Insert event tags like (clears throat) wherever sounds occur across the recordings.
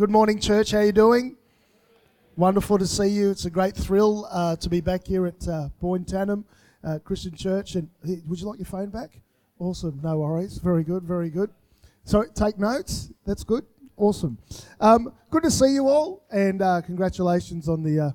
Good morning, church. How are you doing? Wonderful to see you. It's a great thrill uh, to be back here at uh, Boyne Tannum uh, Christian Church. And hey, would you like your phone back? Awesome. No worries. Very good. Very good. So take notes. That's good. Awesome. Um, good to see you all, and uh, congratulations on the uh,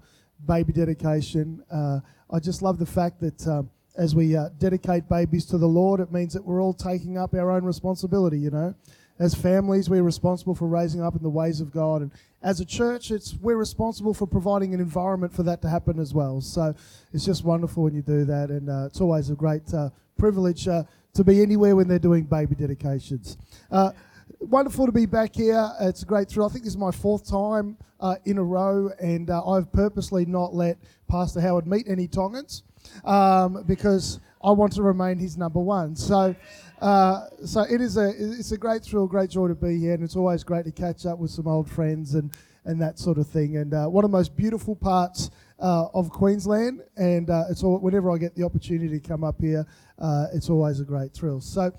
baby dedication. Uh, I just love the fact that um, as we uh, dedicate babies to the Lord, it means that we're all taking up our own responsibility. You know, as families, we're responsible for raising up in the ways of God, and as a church, it's we're responsible for providing an environment for that to happen as well. So it's just wonderful when you do that, and uh, it's always a great uh, privilege uh, to be anywhere when they're doing baby dedications. Uh, wonderful to be back here. It's a great thrill. I think this is my fourth time uh, in a row, and uh, I've purposely not let Pastor Howard meet any Tongans um, because I want to remain his number one. So, uh, so it is a it's a great thrill, great joy to be here, and it's always great to catch up with some old friends and and that sort of thing. And uh, one of the most beautiful parts uh, of Queensland, and uh, it's all, whenever I get the opportunity to come up here, uh, it's always a great thrill. So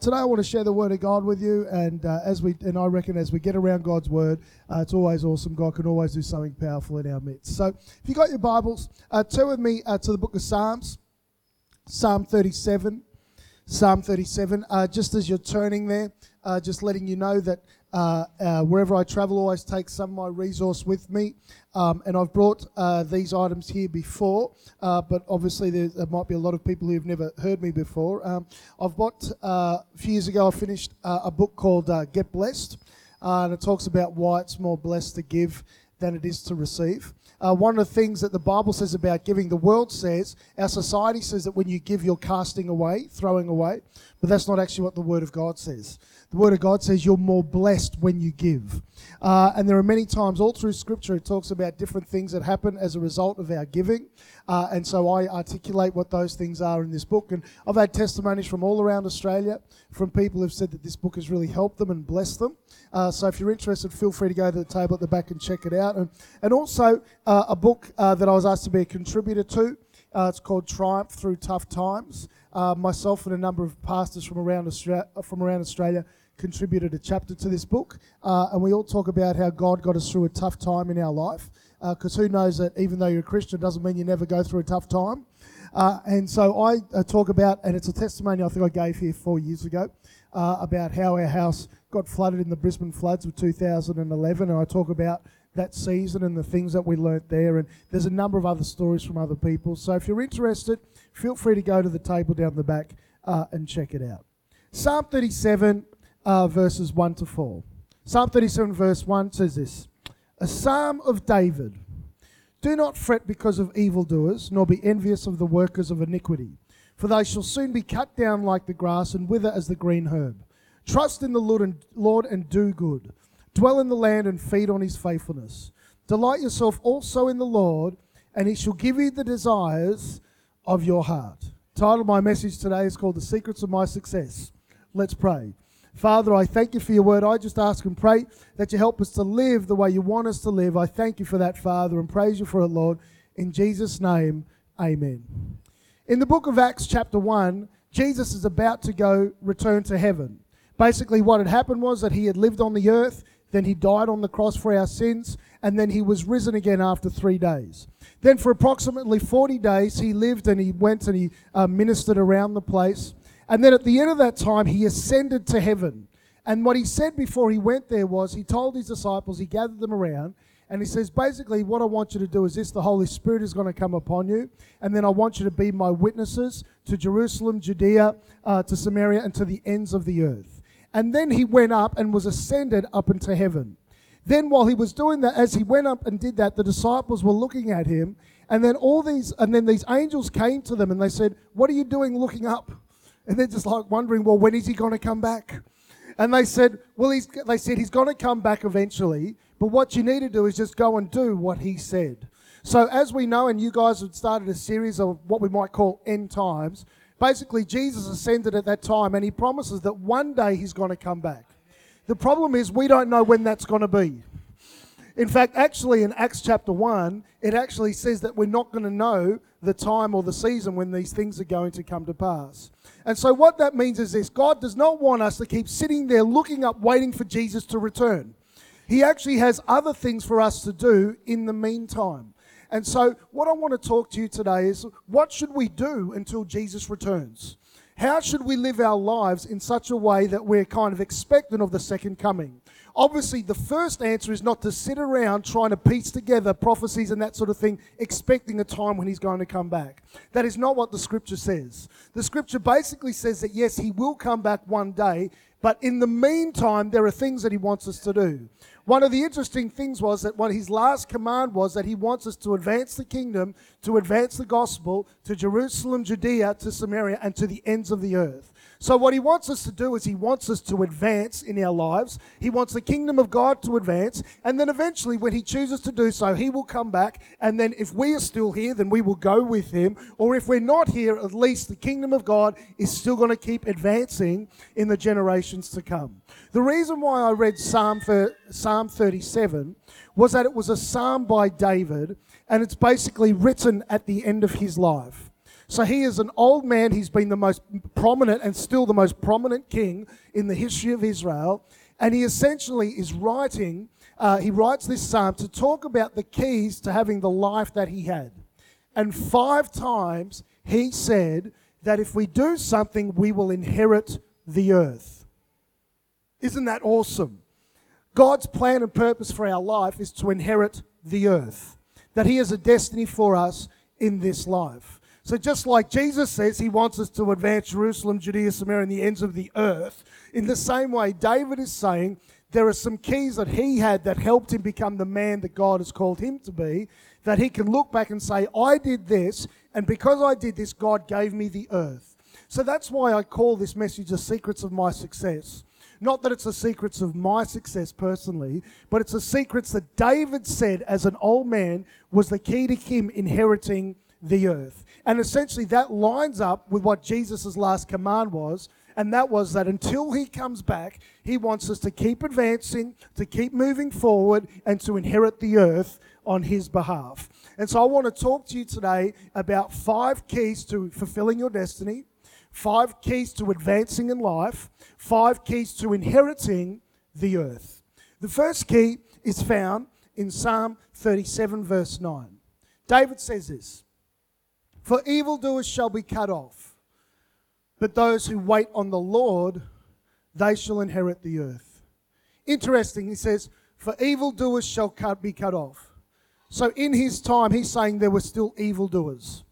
today I want to share the Word of God with you, and as we and I reckon as we get around God's Word, it's always awesome. God can always do something powerful in our midst. So if you got your Bibles, turn with me to the Book of Psalms, Psalm 37. Psalm 37. just as you're turning there, just letting you know that uh, uh, wherever I travel, I always take some of my resource with me. Um, and I've brought uh, these items here before, uh, but obviously there, there, might be a lot of people who've never heard me before. Um, I've bought, uh, a few years ago, I finished uh, a book called Get Blessed, and it talks about why it's more blessed to give than it is to receive. Uh, one of the things that the Bible says about giving, the world says, our society says that when you give, you're casting away, throwing away, but that's not actually what the Word of God says. The Word of God says you're more blessed when you give. Uh, and there are many times all through Scripture it talks about different things that happen as a result of our giving. Uh, and so I articulate what those things are in this book. And I've had testimonies from all around Australia from people who've said that this book has really helped them and blessed them. Uh, so if you're interested, feel free to go to the table at the back and check it out. And, and also uh, a book uh, that I was asked to be a contributor to. Uh, it's called Triumph Through Tough Times. Myself and a number of pastors from around Australia, from around Australia contributed a chapter to this book, uh, and we all talk about how God got us through a tough time in our life. Because uh, who knows that even though you're a Christian doesn't mean you never go through a tough time. Uh, and so I uh, talk about, and it's a testimony I think I gave here four years ago, uh, about how our house got flooded in the Brisbane floods of 2011, and I talk about that season and the things that we learnt there. And there's a number of other stories from other people. So if you're interested, feel free to go to the table down the back uh, and check it out. Psalm 37 uh, verses 1 to 4. Psalm 37, verse 1 says this A psalm of David. Do not fret because of evildoers, nor be envious of the workers of iniquity, for they shall soon be cut down like the grass and wither as the green herb. Trust in the Lord and, Lord and do good. Dwell in the land and feed on his faithfulness. Delight yourself also in the Lord, and he shall give you the desires of your heart. The title of my message today is called The Secrets of My Success. Let's pray. Father, I thank you for your word. I just ask and pray that you help us to live the way you want us to live. I thank you for that, Father, and praise you for it, Lord. In Jesus' name, amen. In the book of Acts, chapter 1, Jesus is about to go return to heaven. Basically, what had happened was that he had lived on the earth, then he died on the cross for our sins, and then he was risen again after three days. Then, for approximately 40 days, he lived and he went and he uh, ministered around the place. And then at the end of that time, he ascended to heaven. And what he said before he went there was he told his disciples, he gathered them around, and he says, basically, what I want you to do is this the Holy Spirit is going to come upon you, and then I want you to be my witnesses to Jerusalem, Judea, uh, to Samaria, and to the ends of the earth. And then he went up and was ascended up into heaven. Then, while he was doing that, as he went up and did that, the disciples were looking at him, and then all these, and then these angels came to them and they said, What are you doing looking up? And they're just like wondering, well, when is he going to come back? And they said, well, he's, they said he's going to come back eventually, but what you need to do is just go and do what he said. So, as we know, and you guys have started a series of what we might call end times, basically, Jesus ascended at that time and he promises that one day he's going to come back. The problem is, we don't know when that's going to be. In fact, actually, in Acts chapter 1, it actually says that we're not going to know the time or the season when these things are going to come to pass. And so, what that means is this God does not want us to keep sitting there looking up, waiting for Jesus to return. He actually has other things for us to do in the meantime. And so, what I want to talk to you today is what should we do until Jesus returns? How should we live our lives in such a way that we're kind of expectant of the second coming? Obviously, the first answer is not to sit around trying to piece together prophecies and that sort of thing, expecting a time when he's going to come back. That is not what the scripture says. The scripture basically says that yes, he will come back one day, but in the meantime, there are things that he wants us to do. One of the interesting things was that what his last command was that he wants us to advance the kingdom, to advance the gospel to Jerusalem, Judea, to Samaria, and to the ends of the earth. So, what he wants us to do is he wants us to advance in our lives. He wants the kingdom of God to advance. And then eventually, when he chooses to do so, he will come back. And then, if we are still here, then we will go with him. Or if we're not here, at least the kingdom of God is still going to keep advancing in the generations to come. The reason why I read Psalm, for, Psalm 37 was that it was a psalm by David, and it's basically written at the end of his life. So he is an old man. He's been the most prominent and still the most prominent king in the history of Israel. And he essentially is writing, uh, he writes this psalm to talk about the keys to having the life that he had. And five times he said that if we do something, we will inherit the earth. Isn't that awesome? God's plan and purpose for our life is to inherit the earth, that He has a destiny for us in this life. So, just like Jesus says he wants us to advance Jerusalem, Judea, Samaria, and the ends of the earth, in the same way, David is saying there are some keys that he had that helped him become the man that God has called him to be, that he can look back and say, I did this, and because I did this, God gave me the earth. So that's why I call this message the secrets of my success. Not that it's the secrets of my success personally, but it's the secrets that David said as an old man was the key to him inheriting the earth. And essentially, that lines up with what Jesus' last command was. And that was that until he comes back, he wants us to keep advancing, to keep moving forward, and to inherit the earth on his behalf. And so I want to talk to you today about five keys to fulfilling your destiny, five keys to advancing in life, five keys to inheriting the earth. The first key is found in Psalm 37, verse 9. David says this for evildoers shall be cut off, but those who wait on the Lord, they shall inherit the earth. Interesting, he says, for evildoers shall cut, be cut off. So in his time, he's saying there were still evildoers.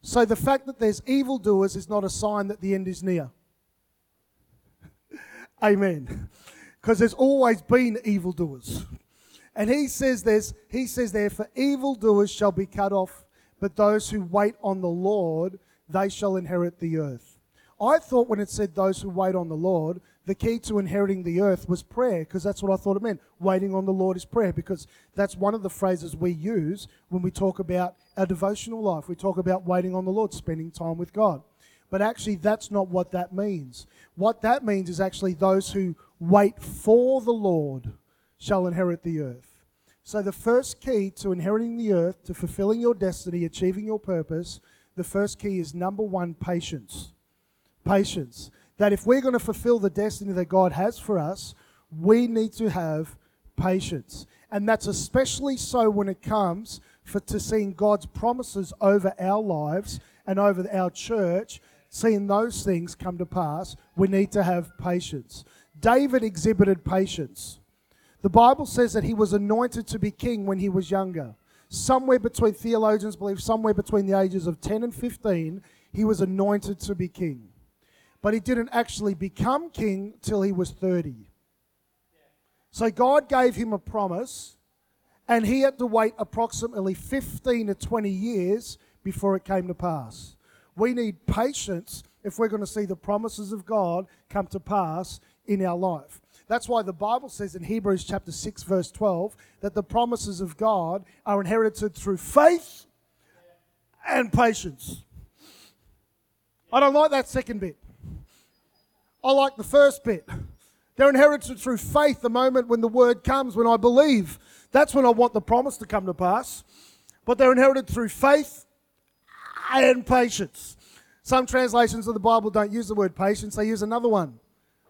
So the fact that there's evildoers is not a sign that the end is near. (laughs) Amen. Because there's always been evildoers. And he says there's he says there for evildoers shall be cut off but those who wait on the Lord, they shall inherit the earth. I thought when it said those who wait on the Lord, the key to inheriting the earth was prayer, because that's what I thought it meant. Waiting on the Lord is prayer, because that's one of the phrases we use when we talk about our devotional life. We talk about waiting on the Lord, spending time with God. But actually, that's not what that means. What that means is actually those who wait for the Lord shall inherit the earth. So, the first key to inheriting the earth, to fulfilling your destiny, achieving your purpose, the first key is number one, patience. Patience. That if we're going to fulfill the destiny that God has for us, we need to have patience. And that's especially so when it comes for to seeing God's promises over our lives and over our church, seeing those things come to pass, we need to have patience. David exhibited patience. The Bible says that he was anointed to be king when he was younger. Somewhere between, theologians believe, somewhere between the ages of 10 and 15, he was anointed to be king. But he didn't actually become king till he was 30. So God gave him a promise, and he had to wait approximately 15 to 20 years before it came to pass. We need patience if we're going to see the promises of God come to pass in our life. That's why the Bible says in Hebrews chapter 6, verse 12, that the promises of God are inherited through faith and patience. I don't like that second bit. I like the first bit. They're inherited through faith the moment when the word comes, when I believe. That's when I want the promise to come to pass. But they're inherited through faith and patience. Some translations of the Bible don't use the word patience, they use another one.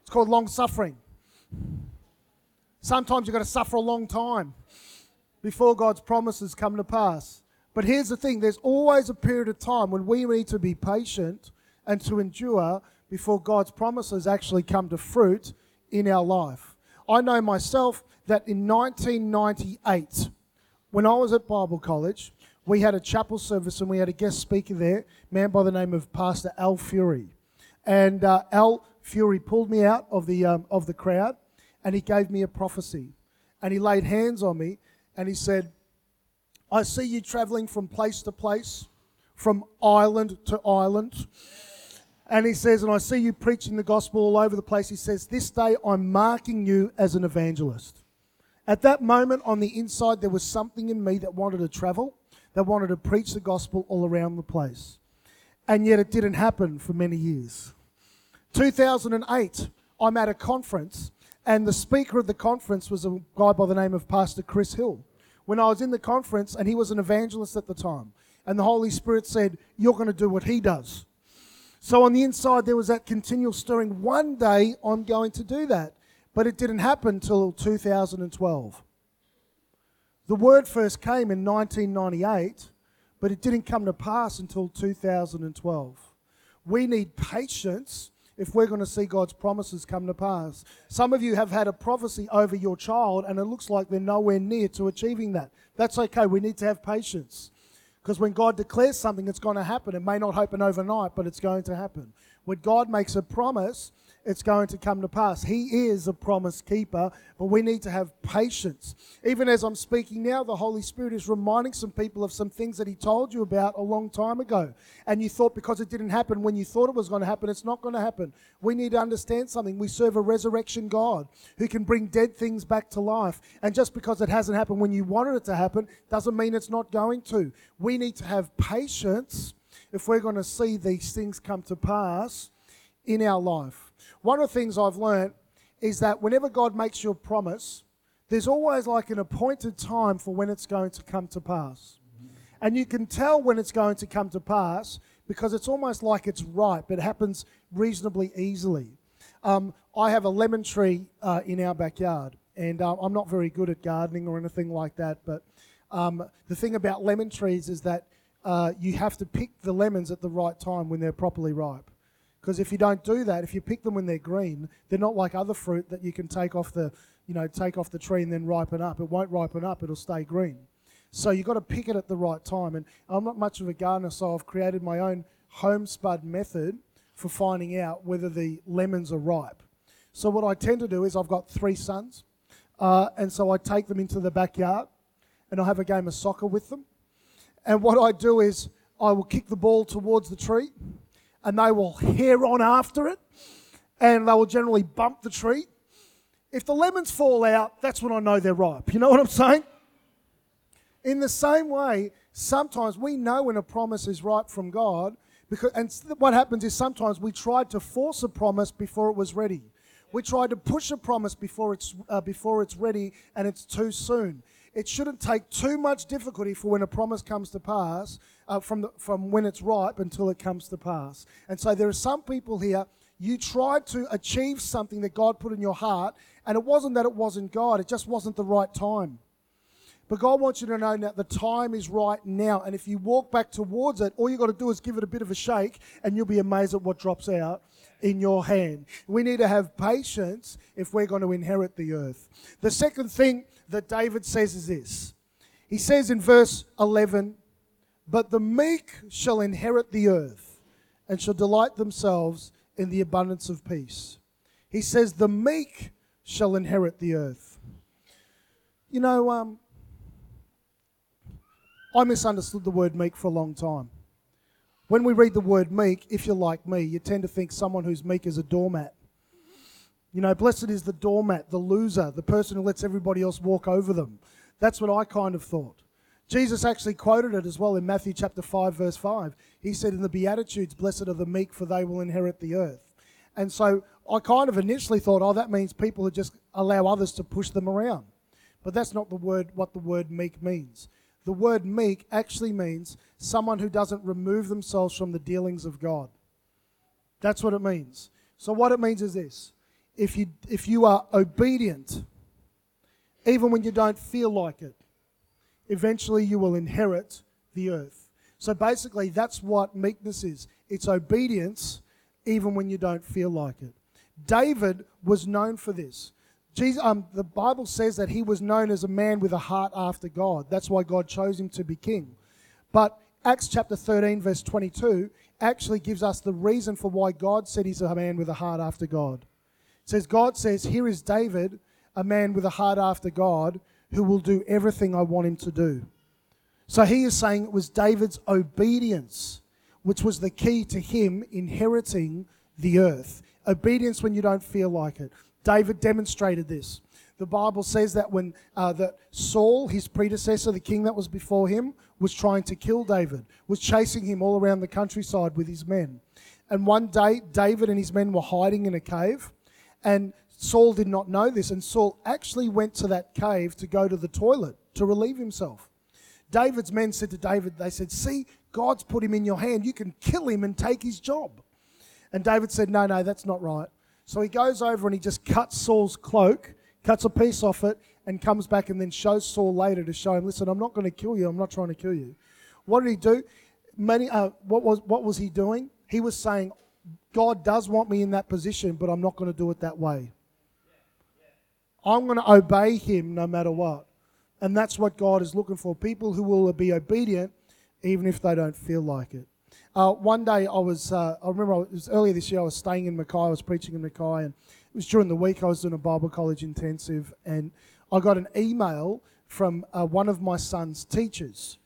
It's called long suffering. Sometimes you've got to suffer a long time before God's promises come to pass. But here's the thing there's always a period of time when we need to be patient and to endure before God's promises actually come to fruit in our life. I know myself that in 1998, when I was at Bible college, we had a chapel service and we had a guest speaker there, man by the name of Pastor Al Fury. And uh, Al Fury pulled me out of the, um, of the crowd and he gave me a prophecy. And he laid hands on me and he said, I see you traveling from place to place, from island to island. And he says, and I see you preaching the gospel all over the place. He says, This day I'm marking you as an evangelist. At that moment on the inside, there was something in me that wanted to travel, that wanted to preach the gospel all around the place. And yet it didn't happen for many years. 2008, I'm at a conference, and the speaker of the conference was a guy by the name of Pastor Chris Hill. When I was in the conference, and he was an evangelist at the time, and the Holy Spirit said, You're going to do what he does. So on the inside, there was that continual stirring. One day, I'm going to do that. But it didn't happen until 2012. The word first came in 1998, but it didn't come to pass until 2012. We need patience if we're going to see God's promises come to pass. Some of you have had a prophecy over your child, and it looks like they're nowhere near to achieving that. That's okay. We need to have patience. Because when God declares something, it's going to happen. It may not happen overnight, but it's going to happen. When God makes a promise, it's going to come to pass. He is a promise keeper, but we need to have patience. Even as I'm speaking now, the Holy Spirit is reminding some people of some things that He told you about a long time ago. And you thought because it didn't happen when you thought it was going to happen, it's not going to happen. We need to understand something. We serve a resurrection God who can bring dead things back to life. And just because it hasn't happened when you wanted it to happen doesn't mean it's not going to. We need to have patience if we're going to see these things come to pass in our life. One of the things I've learned is that whenever God makes you a promise, there's always like an appointed time for when it's going to come to pass. And you can tell when it's going to come to pass because it's almost like it's ripe. It happens reasonably easily. Um, I have a lemon tree uh, in our backyard, and uh, I'm not very good at gardening or anything like that. But um, the thing about lemon trees is that uh, you have to pick the lemons at the right time when they're properly ripe. Because if you don't do that, if you pick them when they're green, they're not like other fruit that you can take off the, you know, take off the tree and then ripen up. It won't ripen up; it'll stay green. So you've got to pick it at the right time. And I'm not much of a gardener, so I've created my own home spud method for finding out whether the lemons are ripe. So what I tend to do is I've got three sons, uh, and so I take them into the backyard, and I have a game of soccer with them. And what I do is I will kick the ball towards the tree and they will hair on after it and they will generally bump the tree. If the lemons fall out, that's when I know they're ripe. You know what I'm saying? In the same way, sometimes we know when a promise is ripe from God because and what happens is sometimes we tried to force a promise before it was ready. We tried to push a promise before it's uh, before it's ready and it's too soon it shouldn't take too much difficulty for when a promise comes to pass, uh, from, the, from when it's ripe until it comes to pass. And so there are some people here, you tried to achieve something that God put in your heart, and it wasn't that it wasn't God, it just wasn't the right time. But God wants you to know that the time is right now. And if you walk back towards it, all you've got to do is give it a bit of a shake, and you'll be amazed at what drops out in your hand. We need to have patience if we're going to inherit the earth. The second thing that David says is this He says in verse 11, But the meek shall inherit the earth and shall delight themselves in the abundance of peace. He says, The meek shall inherit the earth. You know, um, I misunderstood the word meek for a long time. When we read the word meek, if you're like me, you tend to think someone who's meek is a doormat. You know, blessed is the doormat, the loser, the person who lets everybody else walk over them. That's what I kind of thought. Jesus actually quoted it as well in Matthew chapter 5, verse 5. He said, In the Beatitudes, blessed are the meek, for they will inherit the earth. And so I kind of initially thought, oh, that means people who just allow others to push them around. But that's not the word what the word meek means. The word meek actually means someone who doesn't remove themselves from the dealings of God. That's what it means. So what it means is this if you, if you are obedient, even when you don't feel like it. Eventually, you will inherit the earth. So basically, that's what meekness is it's obedience even when you don't feel like it. David was known for this. Jesus, um, the Bible says that he was known as a man with a heart after God. That's why God chose him to be king. But Acts chapter 13, verse 22, actually gives us the reason for why God said he's a man with a heart after God. It says, God says, Here is David, a man with a heart after God, who will do everything I want him to do. So he is saying it was David's obedience which was the key to him inheriting the earth. Obedience when you don't feel like it. David demonstrated this. The Bible says that when uh, that Saul, his predecessor, the king that was before him, was trying to kill David, was chasing him all around the countryside with his men. And one day, David and his men were hiding in a cave, and Saul did not know this. And Saul actually went to that cave to go to the toilet to relieve himself. David's men said to David, they said, See, God's put him in your hand. You can kill him and take his job. And David said, No, no, that's not right. So he goes over and he just cuts Saul's cloak, cuts a piece off it, and comes back and then shows Saul later to show him, Listen, I'm not going to kill you. I'm not trying to kill you. What did he do? Many, uh, what, was, what was he doing? He was saying, God does want me in that position, but I'm not going to do it that way. I'm going to obey him no matter what. And that's what God is looking for people who will be obedient even if they don't feel like it. Uh, one day I was, uh, I remember it was earlier this year, I was staying in Mackay, I was preaching in Mackay, and it was during the week I was doing a Bible college intensive, and I got an email from uh, one of my son's teachers.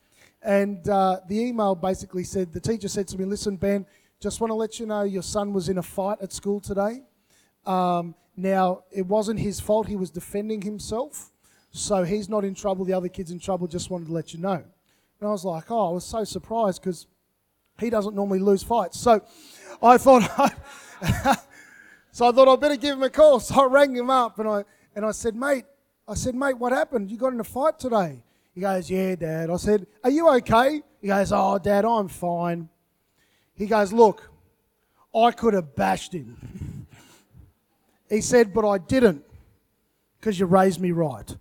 And uh, the email basically said, the teacher said to me, Listen, Ben, just want to let you know your son was in a fight at school today. Um, now, it wasn't his fault, he was defending himself. So he's not in trouble, the other kid's in trouble, just wanted to let you know. And I was like, oh, I was so surprised because he doesn't normally lose fights. So I thought, (laughs) (laughs) so I thought I'd better give him a call. (laughs) So I rang him up and I and I said, mate, I said, mate, what happened? You got in a fight today? He goes, yeah, Dad. I said, are you okay? He goes, oh, Dad, I'm fine. He goes, look, I could have bashed him. He said, but I didn't because you raised me right.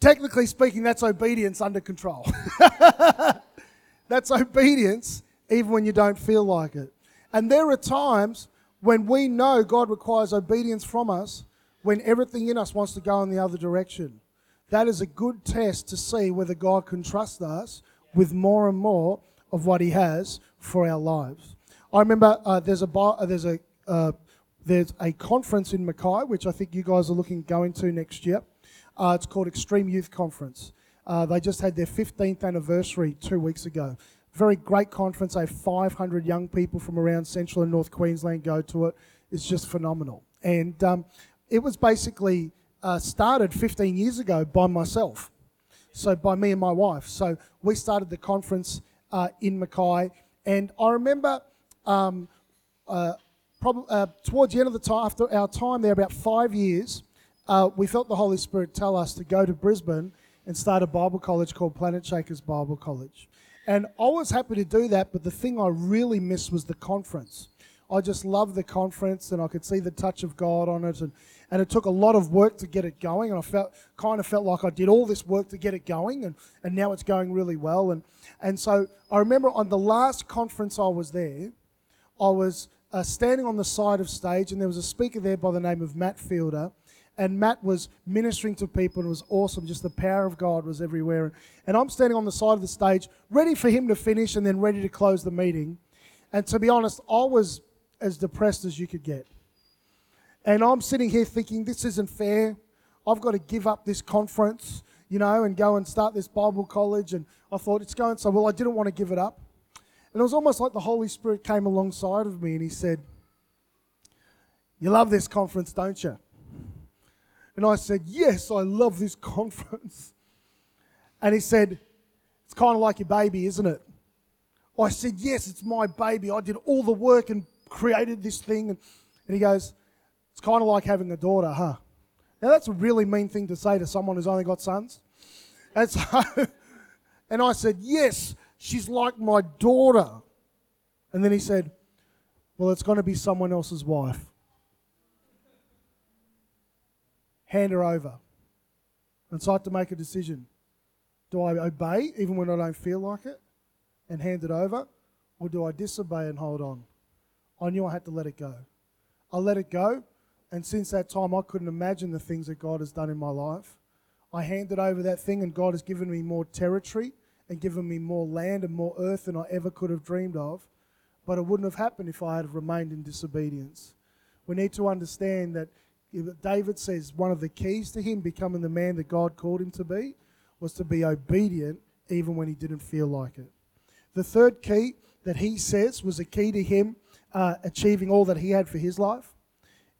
Technically speaking, that's obedience under control. (laughs) that's obedience even when you don't feel like it. And there are times when we know God requires obedience from us when everything in us wants to go in the other direction. That is a good test to see whether God can trust us with more and more of what He has for our lives. I remember uh, there's a uh, there's a uh, there's a conference in Mackay which I think you guys are looking going to next year. Uh, it's called Extreme Youth Conference. Uh, they just had their 15th anniversary two weeks ago. Very great conference. They have 500 young people from around central and north Queensland go to it. It's just phenomenal. And um, it was basically uh, started 15 years ago by myself. So, by me and my wife. So, we started the conference in Mackay. And I remember um, uh, probably, uh, towards the end of the time, after our time there, about five years, uh, we felt the Holy Spirit tell us to go to Brisbane and start a Bible college called Planet Shakers Bible College. And I was happy to do that, but the thing I really missed was the conference. I just loved the conference and I could see the touch of God on it and, and it took a lot of work to get it going and I felt kind of felt like I did all this work to get it going and, and now it's going really well and and so I remember on the last conference I was there I was uh, standing on the side of stage and there was a speaker there by the name of Matt Fielder and Matt was ministering to people, and it was awesome. Just the power of God was everywhere. And I'm standing on the side of the stage, ready for him to finish and then ready to close the meeting. And to be honest, I was as depressed as you could get. And I'm sitting here thinking, this isn't fair. I've got to give up this conference, you know, and go and start this Bible college. And I thought, it's going so well. I didn't want to give it up. And it was almost like the Holy Spirit came alongside of me and he said, You love this conference, don't you? And I said, Yes, I love this (laughs) conference. And he said, It's kind of like your baby, isn't it? I said, Yes, it's my baby. I did all the work and created this thing. And, he goes, It's kind of like having a daughter, huh? Now, that's a really mean thing to say to someone who's only got sons. And so, (laughs) and I said, Yes, she's like my daughter. And then he said, Well, it's going to be someone else's wife. hand her over. And so I to make a decision. Do I obey even when I don't feel like it and hand it over? Or do I disobey and hold on? I knew I had to let it go. I let it go, and since that time, I couldn't imagine the things that God has done in my life. I handed over that thing, and God has given me more territory and given me more land and more earth than I ever could have dreamed of. But it wouldn't have happened if I had remained in disobedience. We need to understand that David says one of the keys to him becoming the man that God called him to be was to be obedient even when he didn't feel like it. The third key that he says was a key to him uh, achieving all that he had for his life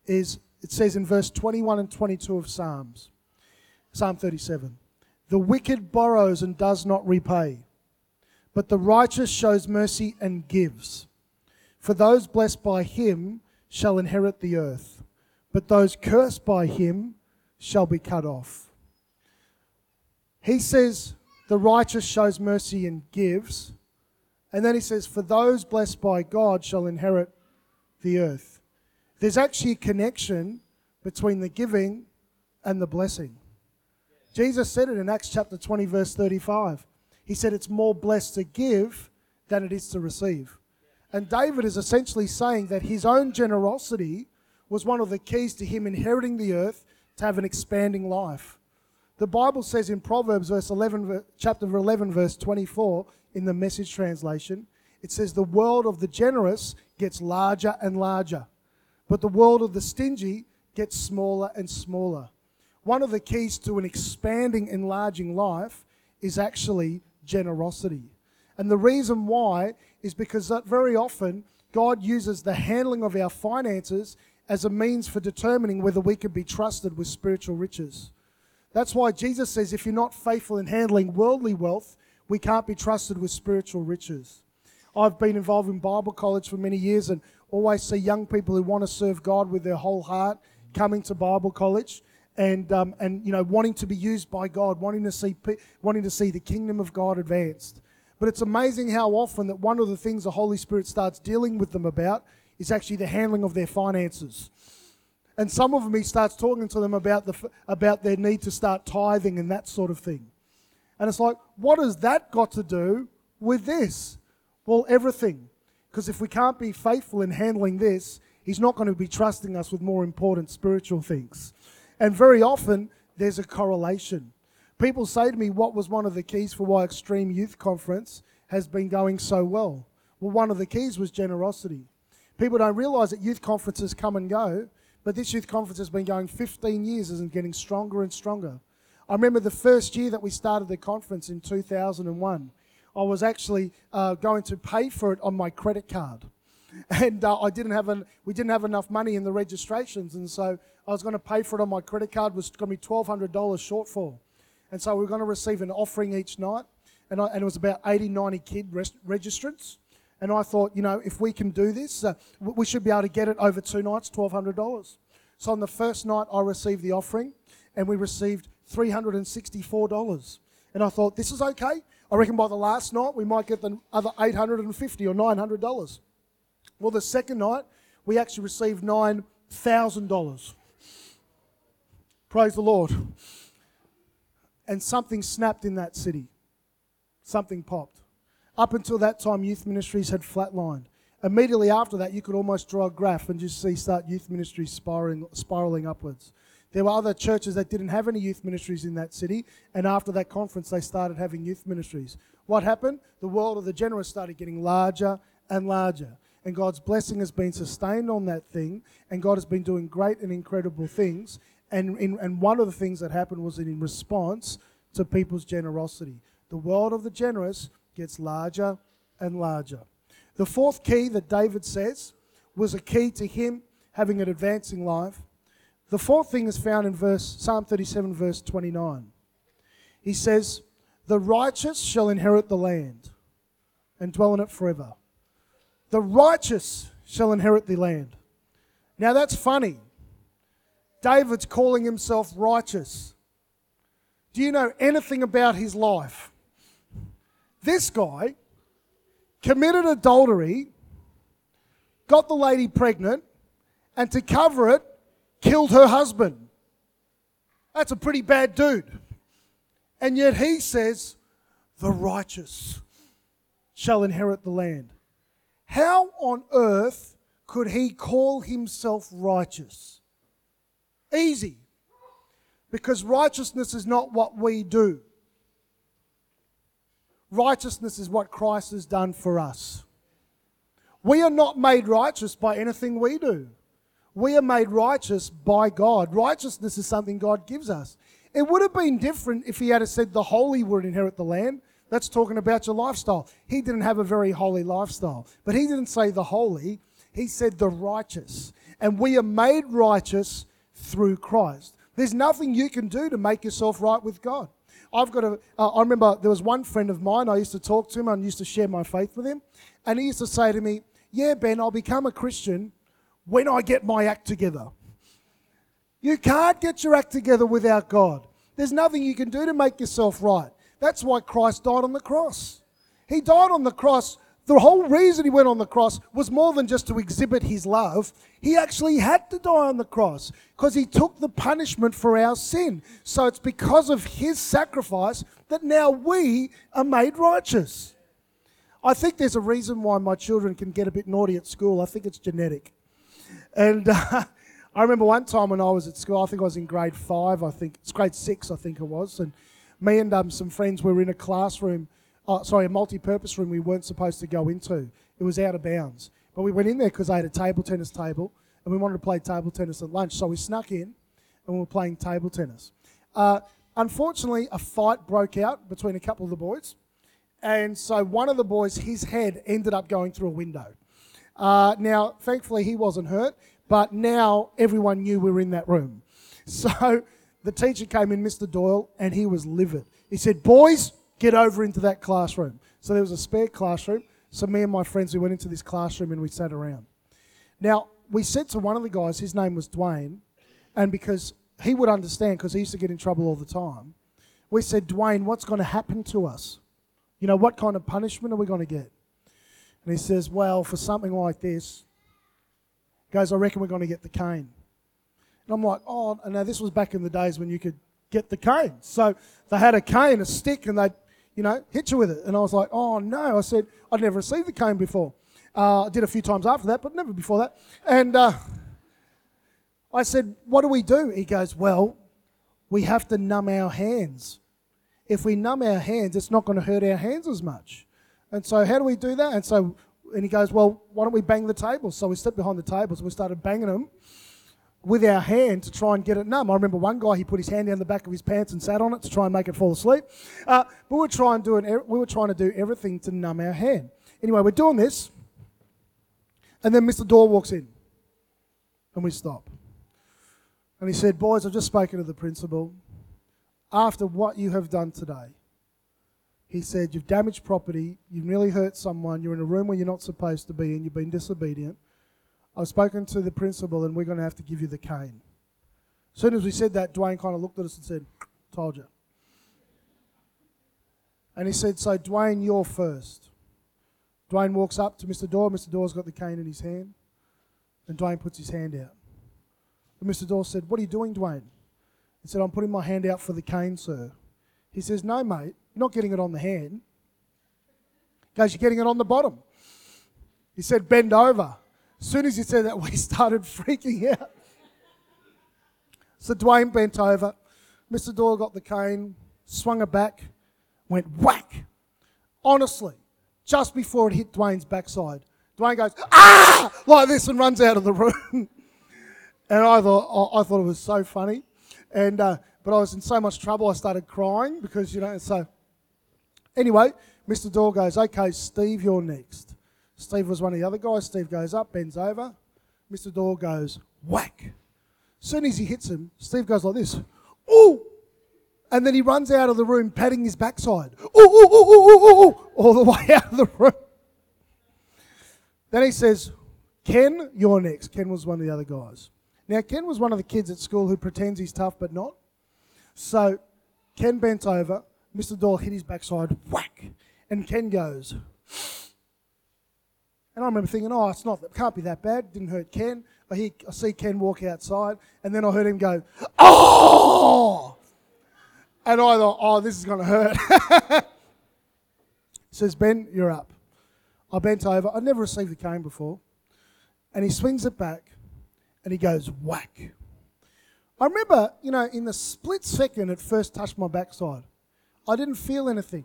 is it says in verse 21 and 22 of Psalms, Psalm 37, the wicked borrows and does not repay, but the righteous shows mercy and gives. For those blessed by him shall inherit the earth, but those cursed by him shall be cut off. He says, the righteous shows mercy and gives. And then he says, For those blessed by God shall inherit the earth. There's actually a connection between the giving and the blessing. Jesus said it in Acts chapter 20, verse 35. He said, It's more blessed to give than it is to receive. And David is essentially saying that his own generosity was one of the keys to him inheriting the earth to have an expanding life. The Bible says in Proverbs verse 11 chapter 11 verse 24 in the message translation, it says the world of the generous gets larger and larger, but the world of the stingy gets smaller and smaller. One of the keys to an expanding, enlarging life is actually generosity. And the reason why is because that very often God uses the handling of our finances as a means for determining whether we can be trusted with spiritual riches. That's why Jesus says if you're not faithful in handling worldly wealth, we can't be trusted with spiritual riches. I've been involved in Bible college for many years and always see young people who want to serve God with their whole heart coming to Bible college and, um, and you know, wanting to be used by God, wanting to, see, wanting to see the kingdom of God advanced. But it's amazing how often that one of the things the Holy Spirit starts dealing with them about is actually the handling of their finances. And some of them he starts talking to them about, the, about their need to start tithing and that sort of thing. And it's like, what has that got to do with this? Well, everything. Because if we can't be faithful in handling this, he's not going to be trusting us with more important spiritual things. And very often, there's a correlation. People say to me, What was one of the keys for why Extreme Youth Conference has been going so well? Well, one of the keys was generosity. People don't realize that youth conferences come and go, but this youth conference has been going 15 years and getting stronger and stronger. I remember the first year that we started the conference in 2001. I was actually uh, going to pay for it on my credit card, (laughs) and uh, I didn't have an, we didn't have enough money in the registrations, and so I was going to pay for it on my credit card. Was going to be $1,200 shortfall, and so we are going to receive an offering each night, and, I, and it was about 80, 90 kid registrants. And I thought, you know, if we can do this, uh, we should be able to get it over two nights, $1,200. So on the first night, I received the offering, and we received $364. And I thought, this is okay. I reckon by the last night, we might get the other $850 or $900. Well, the second night, we actually received $9,000. Praise the Lord. And something snapped in that city. Something popped. Up until that time, youth ministries had flatlined. Immediately after that, you could almost draw a graph and just see start youth ministries spiraling, spiraling upwards. There were other churches that didn't have any youth ministries in that city, and after that conference, they started having youth ministries. What happened? The world of the generous started getting larger and larger, and God's blessing has been sustained on that thing, and God has been doing great and incredible things. And, in, and one of the things that happened was in response to people's generosity. The world of the generous gets larger and larger. The fourth key that David says was a key to him having an advancing life the fourth thing is found in verse Psalm 37, verse 29. He says, The righteous shall inherit the land and dwell in it forever. The righteous shall inherit the land. Now that's funny. David's calling himself righteous. Do you know anything about his life? This guy committed adultery, got the lady pregnant, and to cover it, killed her husband. That's a pretty bad dude. And yet he says, the righteous shall inherit the land. How on earth could he call himself righteous? Easy. Because righteousness is not what we do. Righteousness is what Christ has done for us. We are not made righteous by anything we do. We are made righteous by God. Righteousness is something God gives us. It would have been different if he had said the holy would inherit the land. That's talking about your lifestyle. He didn't have a very holy lifestyle. But he didn't say the holy, he said the righteous. And we are made righteous through Christ. There's nothing you can do to make yourself right with God. I've got a. Uh, I remember there was one friend of mine, I used to talk to him and used to share my faith with him. And he used to say to me, Yeah, Ben, I'll become a Christian when I get my act together. You can't get your act together without God. There's nothing you can do to make yourself right. That's why Christ died on the cross. He died on the cross. The whole reason he went on the cross was more than just to exhibit his love. He actually had to die on the cross because he took the punishment for our sin. So it's because of his sacrifice that now we are made righteous. I think there's a reason why my children can get a bit naughty at school. I think it's genetic. And uh, (laughs) I remember one time when I was at school, I think I was in grade five, I think it's grade six, I think it was. And me and um, some friends were in a classroom, uh, sorry, a multi purpose room we weren't supposed to go into. It was out of bounds. But we went in there because they had a table tennis table and we wanted to play table tennis at lunch. So we snuck in and we were playing table tennis. Uh, unfortunately, a fight broke out between a couple of the boys. And so one of the boys, his head ended up going through a window. Uh, now, thankfully, he wasn't hurt, but now everyone knew we were in that room. (laughs) So the teacher came in, Mr. Doyle, and he was livid. He said, Boys, get over into that classroom. So there was a spare classroom. So me and my friends, we went into this classroom and we sat around. Now, we said to one of the guys, his name was Dwayne, and because he would understand, because he used to get in trouble all the time, we said, Dwayne, what's going to happen to us? You know, what kind of punishment are we going to get? And he says, Well, for something like this, goes, I reckon we're going to get the cane. And I'm like, oh, now this was back in the days when you could get the cane. So they had a cane, a stick, and they'd, you know, hit you with it. And I was like, oh no. I said, I'd never received the cane before. Uh, I did a few times after that, but never before that. And uh, I said, what do we do? He goes, well, we have to numb our hands. If we numb our hands, it's not going to hurt our hands as much. And so, how do we do that? And so, and he goes, well, why don't we bang the tables? So we stepped behind the tables and we started banging them with our hand to try and get it numb. I remember one guy, he put his hand down the back of his pants and sat on it to try and make it fall asleep. Uh, but we were, trying to do we were trying to do everything to numb our hand. Anyway, we're doing this, and then Mr. Door walks in, and we stop. And he said, Boys, I've just spoken to the principal. After what you have done today, he said, You've damaged property, you've nearly hurt someone, you're in a room where you're not supposed to be, and you've been disobedient. I've spoken to the principal and we're going to have to give you the cane. As soon as we said that, Dwayne kind of looked at us and said, Told you. And he said, So, Dwayne, you're first. Dwayne walks up to Mr. Dorr. Mr. Dorr's got the cane in his hand. And Dwayne puts his hand out. And Mr. Dorr said, What are you doing, Dwayne? He said, I'm putting my hand out for the cane, sir. He says, No, mate, you're not getting it on the hand. He goes, You're getting it on the bottom. He said, Bend over. As soon as he said that, (laughs) we started freaking out. So Dwayne bent over. Mr. Doyle got the cane, swung it back, went whack. Honestly, just before it hit Dwayne's backside, Dwayne goes, ah, like this and runs out of the room. (laughs) and I thought, I thought it was so funny. And, uh, but I was in so much trouble, I started crying because, you know, so. Anyway, Mr. Doyle goes, okay, Steve, you're next. Steve was one of the other guys. Steve goes up, bends over. Mr. Door goes, whack. As soon as he hits him, Steve goes like this. Ooh! And then he runs out of the room patting his backside. Ooh, ooh, ooh, ooh, ooh, ooh, all the (laughs) way out of the room. Then he says, Ken, you're next. Ken was one of the other guys. Now, Ken was one of the kids at school who pretends he's tough but not. So Ken bent over. Mr. Doyle hit his backside, whack. And Ken goes, and I remember thinking, oh, it's not, it can't be that bad. Didn't hurt Ken. I, hear, I see Ken walk outside, and then I heard him go, Oh! And I thought, Oh, this is going to hurt. (laughs) says, Ben, you're up. I bent over. I'd never received a cane before. And he swings it back, and he goes, Whack. I remember, you know, in the split second it first touched my backside, I didn't feel anything.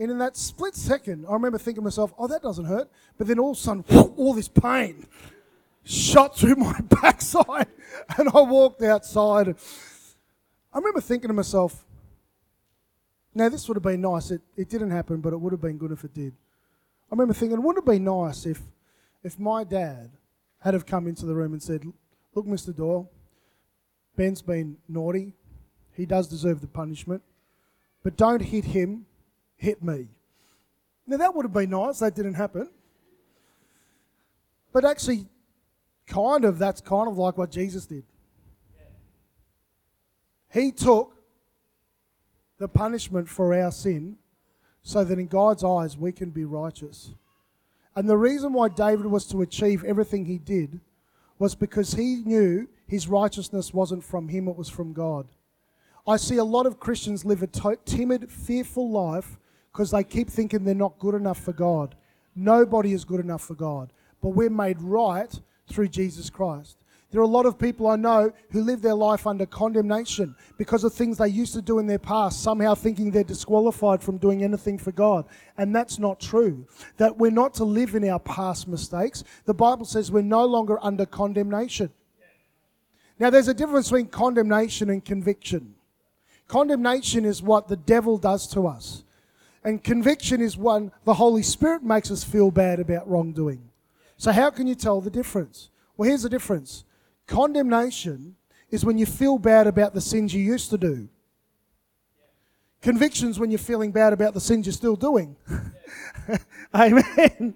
And in that split second, I remember thinking to myself, oh, that doesn't hurt. But then all of a sudden, all this pain shot through (laughs) my backside. And I walked outside. I remember thinking to myself, now this would have been nice. It, it didn't happen, but it would have been good if it did. I remember thinking, wouldn't it be nice if, if my dad had have come into the room and said, look, Mr. Doyle, Ben's been naughty. He does deserve the punishment. But don't hit him, hit me. Now, that would have been nice. That didn't happen. But actually, kind of, that's kind of like what Jesus did. He took the punishment for our sin so that in God's eyes we can be righteous. And the reason why David was to achieve everything he did was because he knew his righteousness wasn't from him, it was from God. I see a lot of Christians live a t- timid, fearful life because they keep thinking they're not good enough for God. Nobody is good enough for God, but we're made right through Jesus Christ. There are a lot of people I know who live their life under condemnation because of things they used to do in their past, somehow thinking they're disqualified from doing anything for God. And that's not true. That we're not to live in our past mistakes. The Bible says we're no longer under condemnation. Now, there's a difference between condemnation and conviction. Condemnation is what the devil does to us. And conviction is one, the Holy Spirit makes us feel bad about wrongdoing. So, how can you tell the difference? Well, here's the difference condemnation is when you feel bad about the sins you used to do. Conviction's when you're feeling bad about the sins you're still doing. (laughs) Amen.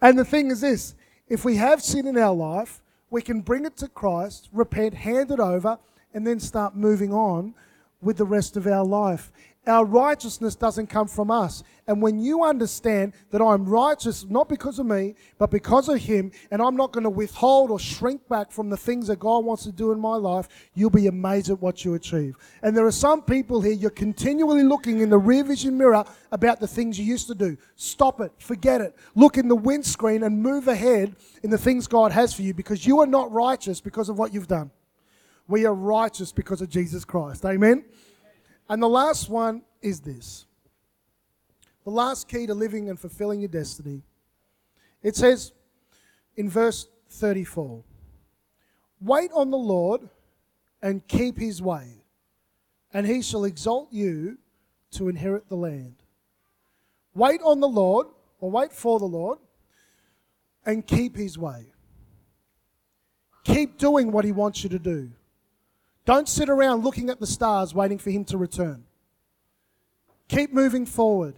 And the thing is this if we have sin in our life, we can bring it to Christ, repent, hand it over, and then start moving on with the rest of our life. Our righteousness doesn't come from us. And when you understand that I'm righteous, not because of me, but because of Him, and I'm not going to withhold or shrink back from the things that God wants to do in my life, you'll be amazed at what you achieve. And there are some people here, you're continually looking in the rear vision mirror about the things you used to do. Stop it, forget it. Look in the windscreen and move ahead in the things God has for you because you are not righteous because of what you've done. We are righteous because of Jesus Christ. Amen. And the last one is this the last key to living and fulfilling your destiny. It says in verse 34 Wait on the Lord and keep his way, and he shall exalt you to inherit the land. Wait on the Lord, or wait for the Lord, and keep his way. Keep doing what he wants you to do. Don't sit around looking at the stars waiting for him to return. Keep moving forward.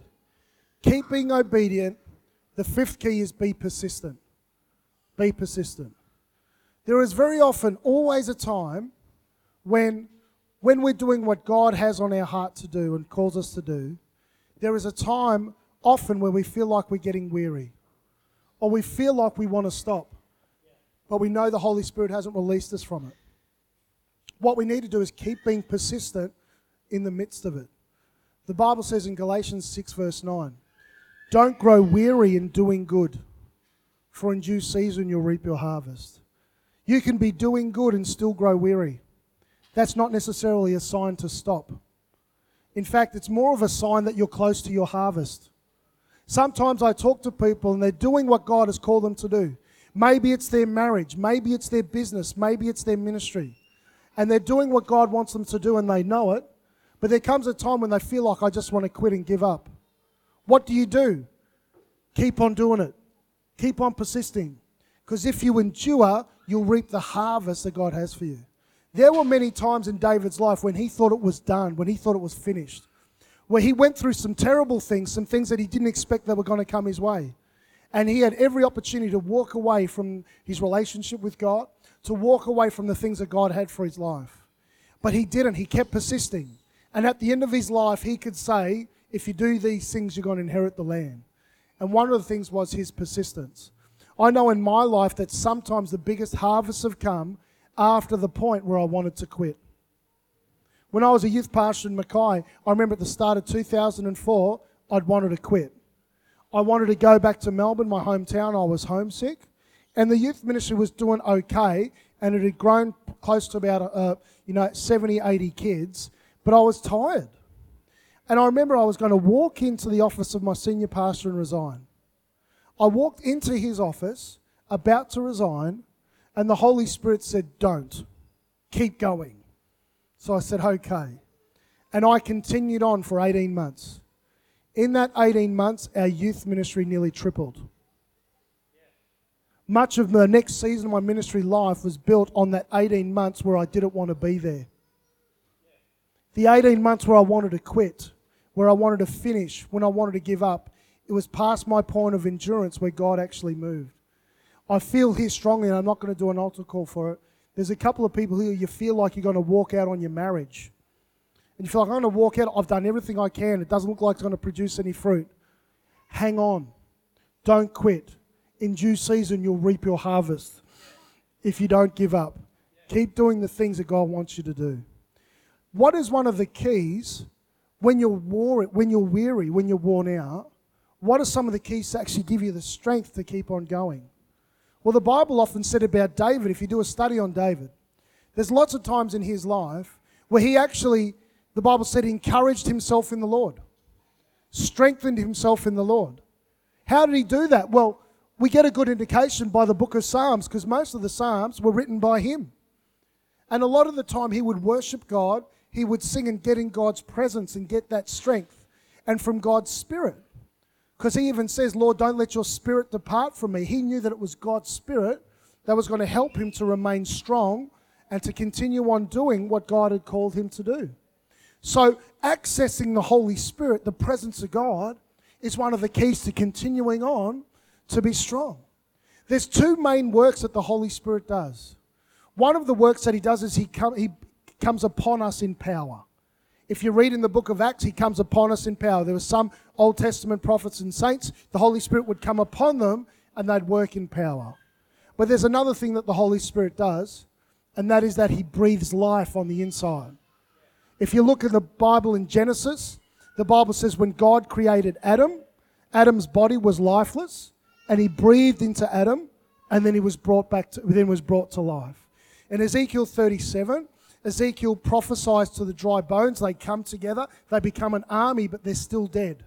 Keep being obedient. The fifth key is be persistent. Be persistent. There is very often always a time when when we're doing what God has on our heart to do and calls us to do, there is a time often where we feel like we're getting weary or we feel like we want to stop. But we know the Holy Spirit hasn't released us from it. What we need to do is keep being persistent in the midst of it. The Bible says in Galatians 6, verse 9, don't grow weary in doing good, for in due season you'll reap your harvest. You can be doing good and still grow weary. That's not necessarily a sign to stop. In fact, it's more of a sign that you're close to your harvest. Sometimes I talk to people and they're doing what God has called them to do. Maybe it's their marriage, maybe it's their business, maybe it's their ministry and they're doing what God wants them to do and they know it, but there comes a time when they feel like I just want to quit and give up. What do you do? Keep on doing it. Keep on persisting. Because if you endure, you'll reap the harvest that God has for you. There were many times in David's life when he thought it was done, when he thought it was finished, where he went through some terrible things, some things that he didn't expect that were going to come his way. And he had every opportunity to walk away from his relationship with God to walk away from the things that God had for his life. But he didn't. He kept persisting. And at the end of his life, he could say, if you do these things, you're going to inherit the land. And one of the things was his persistence. I know in my life that sometimes the biggest harvests have come after the point where I wanted to quit. When I was a youth pastor in Mackay, I remember at the start of 2004, I'd wanted to quit. I wanted to go back to Melbourne, my hometown. I was homesick. And the youth ministry was doing okay, and it had grown close to about, uh, you know, 70, 80 kids. But I was tired. And I remember I was going to walk into the office of my senior pastor and resign. I walked into his office, about to resign, and the Holy Spirit said, Don't. Keep going. So I said, Okay. And I continued on for 18 months. In that 18 months, our youth ministry nearly tripled. Much of the next season of my ministry life was built on that 18 months where I didn't want to be there. The 18 months where I wanted to quit, where I wanted to finish, when I wanted to give up, it was past my point of endurance where God actually moved. I feel here strongly, and I'm not going to do an altar call for it. There's a couple of people here you feel like you're going to walk out on your marriage and you feel like I'm going to walk out, I've done everything I can, it doesn't look like it's going to produce any fruit, hang on. Don't quit. In due season, you'll reap your harvest if you don't give up. Keep doing the things that God wants you to do. What is one of the keys when you're, wore, when you're weary, when you're worn out? What are some of the keys to actually give you the strength to keep on going? Well, the Bible often said about David, if you do a study on David, there's lots of times in his life where he actually the Bible said encouraged himself in the Lord, strengthened himself in the Lord. How did he do that? Well, we get a good indication by the book of Psalms because most of the Psalms were written by him. And a lot of the time he would worship God, he would sing and get in God's presence and get that strength and from God's Spirit. Because he even says, Lord, don't let your spirit depart from me. He knew that it was God's Spirit that was going to help him to remain strong and to continue on doing what God had called him to do. So, accessing the Holy Spirit, the presence of God, is one of the keys to continuing on to be strong. There's two main works that the Holy Spirit does. One of the works that he does is he, come, he comes upon us in power. If you read in the book of Acts, he comes upon us in power. There were some Old Testament prophets and saints, the Holy Spirit would come upon them and they'd work in power. But there's another thing that the Holy Spirit does, and that is that he breathes life on the inside. If you look in the Bible in Genesis, the Bible says when God created Adam, Adam's body was lifeless, and he breathed into Adam, and then he was brought back to, then was brought to life. In Ezekiel 37, Ezekiel prophesies to the dry bones, they come together, they become an army, but they're still dead.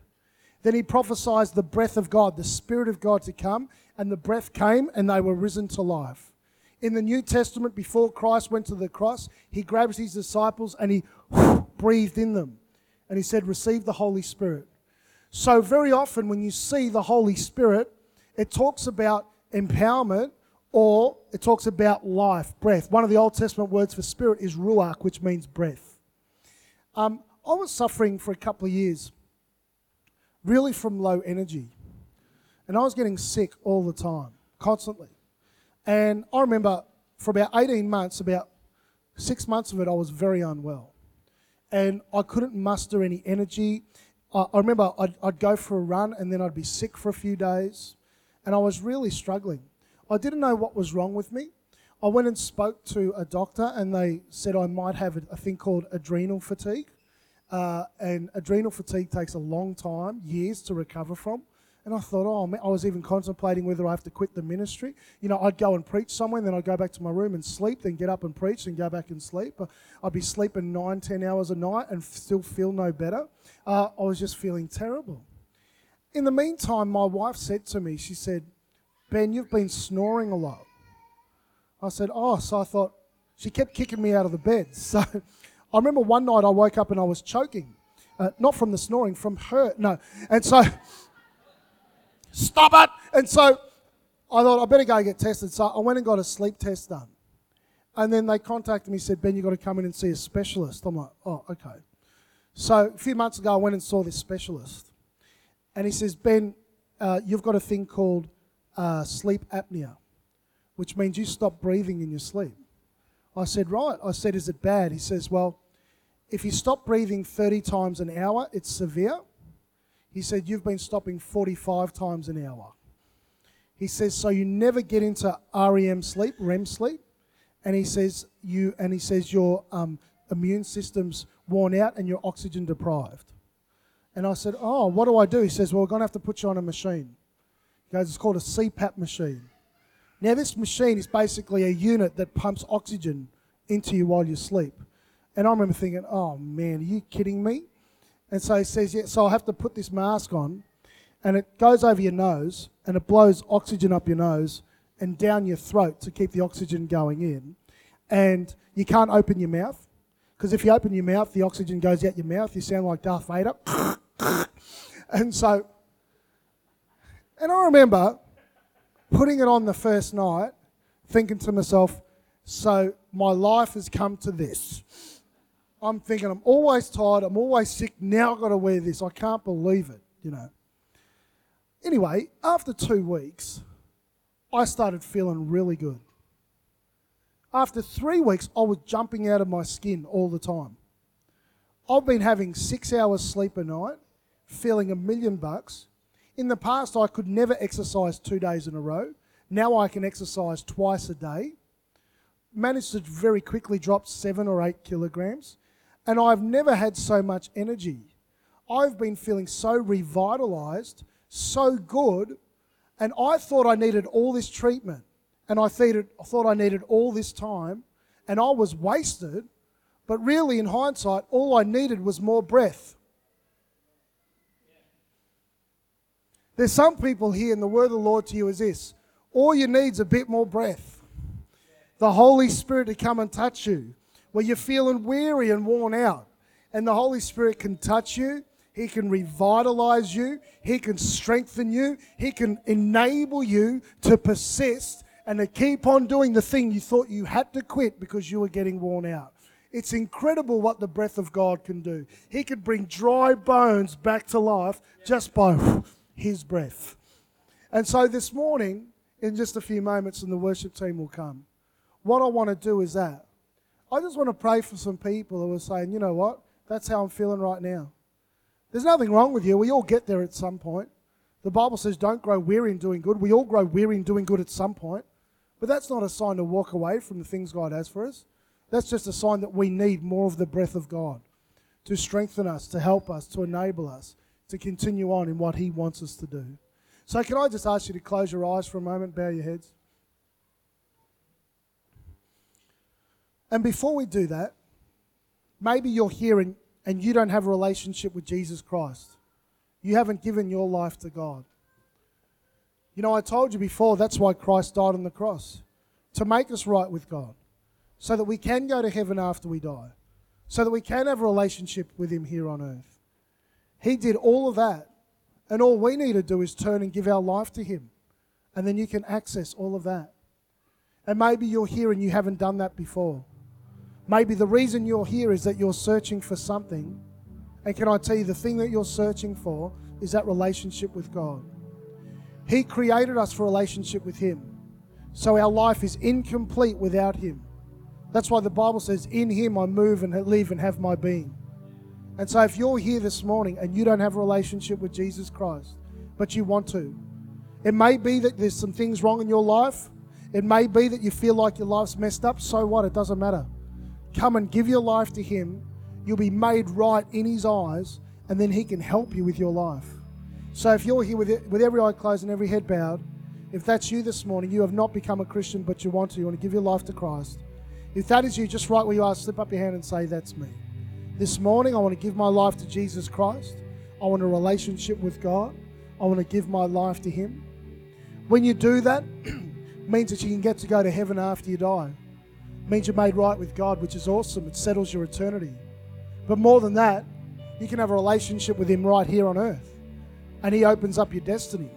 Then he prophesies the breath of God, the Spirit of God to come, and the breath came, and they were risen to life. In the New Testament, before Christ went to the cross, he grabs his disciples and he (sighs) breathed in them. And he said, Receive the Holy Spirit. So, very often when you see the Holy Spirit, it talks about empowerment or it talks about life, breath. One of the Old Testament words for spirit is ruach, which means breath. Um, I was suffering for a couple of years, really from low energy. And I was getting sick all the time, constantly. And I remember for about 18 months, about six months of it, I was very unwell and I couldn't muster any energy. I, I remember I'd, I'd go for a run and then I'd be sick for a few days, and I was really struggling. I didn't know what was wrong with me. I went and spoke to a doctor, and they said I might have a, thing called adrenal fatigue. Uh, and adrenal fatigue takes a long time, years to recover from. And I thought, oh, man, I was even contemplating whether I have to quit the ministry. You know, I'd go and preach somewhere, and then I'd go back to my room and sleep, then get up and preach, and go back and sleep. But I'd be sleeping nine, ten hours a night and still feel no better. Uh, I was just feeling terrible. In the meantime, my wife said to me, she said, Ben, you've been snoring a lot. I said, oh, so I thought, she kept kicking me out of the bed. (laughs) So I remember one night I woke up and I was choking. Uh, not from the snoring, from her. No. And so (laughs) Stop it! And so I thought I better go get tested. So I went and got a sleep test done. And then they contacted me, and said, Ben, you've got to come in and see a specialist. I'm like, oh, okay. So a few months ago, I went and saw this specialist. And he says, Ben, uh, you've got a thing called uh, sleep apnea, which means you stop breathing in your sleep. I said, right. I said, is it bad? He says, well, if you stop breathing 30 times an hour, it's severe. He said, You've been stopping 45 times an hour. He says, so you never get into REM sleep, REM sleep. And he says, you, and he says your um, immune system's worn out and you're oxygen deprived. And I said, oh, what do I do? He says, well, we're going to have to put you on a machine. He goes, it's called a CPAP machine. Now, this machine is basically a unit that pumps oxygen into you while you sleep. And I remember thinking, oh man, are you kidding me? And so he says, yeah, so I'll have to put this mask on, and it goes over your nose, and it blows oxygen up your nose and down your throat to keep the oxygen going in. And you can't open your mouth, because if you open your mouth, the oxygen goes out your mouth. You sound like Darth Vader. (laughs) and so, and I remember putting it on the first night, thinking to myself, so my life has come to this. I'm thinking, I'm always tired, I'm always sick, now I've got to wear this. I can't believe it, you know. Anyway, after two weeks, I started feeling really good. After three weeks, I was jumping out of my skin all the time. I've been having six hours sleep a night, feeling a million bucks. In the past, I could never exercise two days in a row. Now I can exercise twice a day. Managed to very quickly drop seven or eight kilograms and I've never had so much energy. I've been feeling so revitalized, so good, and I thought I needed all this treatment, and I thought I needed all this time, and I was wasted. But really, in hindsight, all I needed was more breath. There's some people here, and the word of the Lord to you is this all you need is a bit more breath. The Holy Spirit to come and touch you where you're feeling weary and worn out. And the Holy Spirit can touch you, He can revitalize you, He can strengthen you, He can enable you to persist and to keep on doing the thing you thought you had to quit because you were getting worn out. It's incredible what the breath of God can do. He could bring dry bones back to life just by His breath. And so this morning, in just a few moments, and the worship team will come, what I want to do is that I just want to pray for some people who are saying, you know what, that's how I'm feeling right now. There's nothing wrong with you. We all get there at some point. The Bible says, don't grow weary in doing good. We all grow weary in doing good at some point. But that's not a sign to walk away from the things God has for us. That's just a sign that we need more of the breath of God to strengthen us, to help us, to enable us to continue on in what He wants us to do. So, can I just ask you to close your eyes for a moment, bow your heads? And before we do that, maybe you're here and, and you don't have a relationship with Jesus Christ. You haven't given your life to God. You know, I told you before that's why Christ died on the cross to make us right with God, so that we can go to heaven after we die, so that we can have a relationship with Him here on earth. He did all of that, and all we need to do is turn and give our life to Him, and then you can access all of that. And maybe you're here and you haven't done that before. Maybe the reason you're here is that you're searching for something. And can I tell you, the thing that you're searching for is that relationship with God. He created us for relationship with Him. So our life is incomplete without Him. That's why the Bible says, In Him I move and live and have my being. And so if you're here this morning and you don't have a relationship with Jesus Christ, but you want to, it may be that there's some things wrong in your life. It may be that you feel like your life's messed up. So what? It doesn't matter come and give your life to Him, you'll be made right in His eyes, and then He can help you with your life. So if you're here with, it, with every eye closed and every head bowed, if that's you this morning, you have not become a Christian, but you want to, you want to give your life to Christ. If that is you, just right where you are, slip up your hand and say, That's me. This morning, I want to give my life to Jesus Christ. I want a relationship with God. I want to give my life to Him. When you do that, (clears throat) means that you can get to go to heaven after you die It means you're made right with God, which is awesome. It settles your eternity. But more than that, you can have a relationship with Him right here on earth. And He opens up your destiny.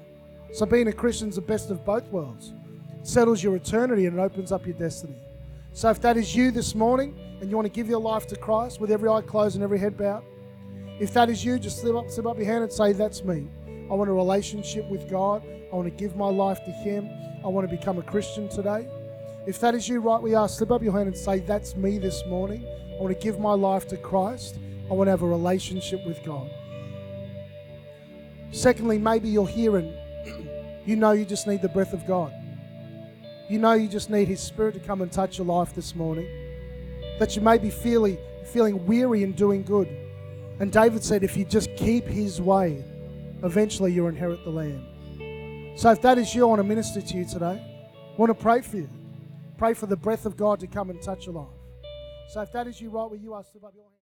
So being a Christian is the best of both worlds. It settles your eternity and it opens up your destiny. So if that is you this morning and you want to give your life to Christ with every eye closed and every head bowed, if that is you, just slip up, slip up your hand and say, That's me. I want a relationship with God. I want to give my life to Him. I want to become a Christian today. If that is you, right we are, slip up your hand and say, That's me this morning. I want to give my life to Christ. I want to have a relationship with God. Secondly, maybe you're here and You know you just need the breath of God. You know you just need His Spirit to come and touch your life this morning. That you may be feeling, feeling weary in doing good. And David said, if you just keep His way, eventually you'll inherit the land. So if that is you, I want to minister to you today. I want to pray for you. Pray for the breath of God to come and touch your life. So if that is you right where you are, slip up your hand.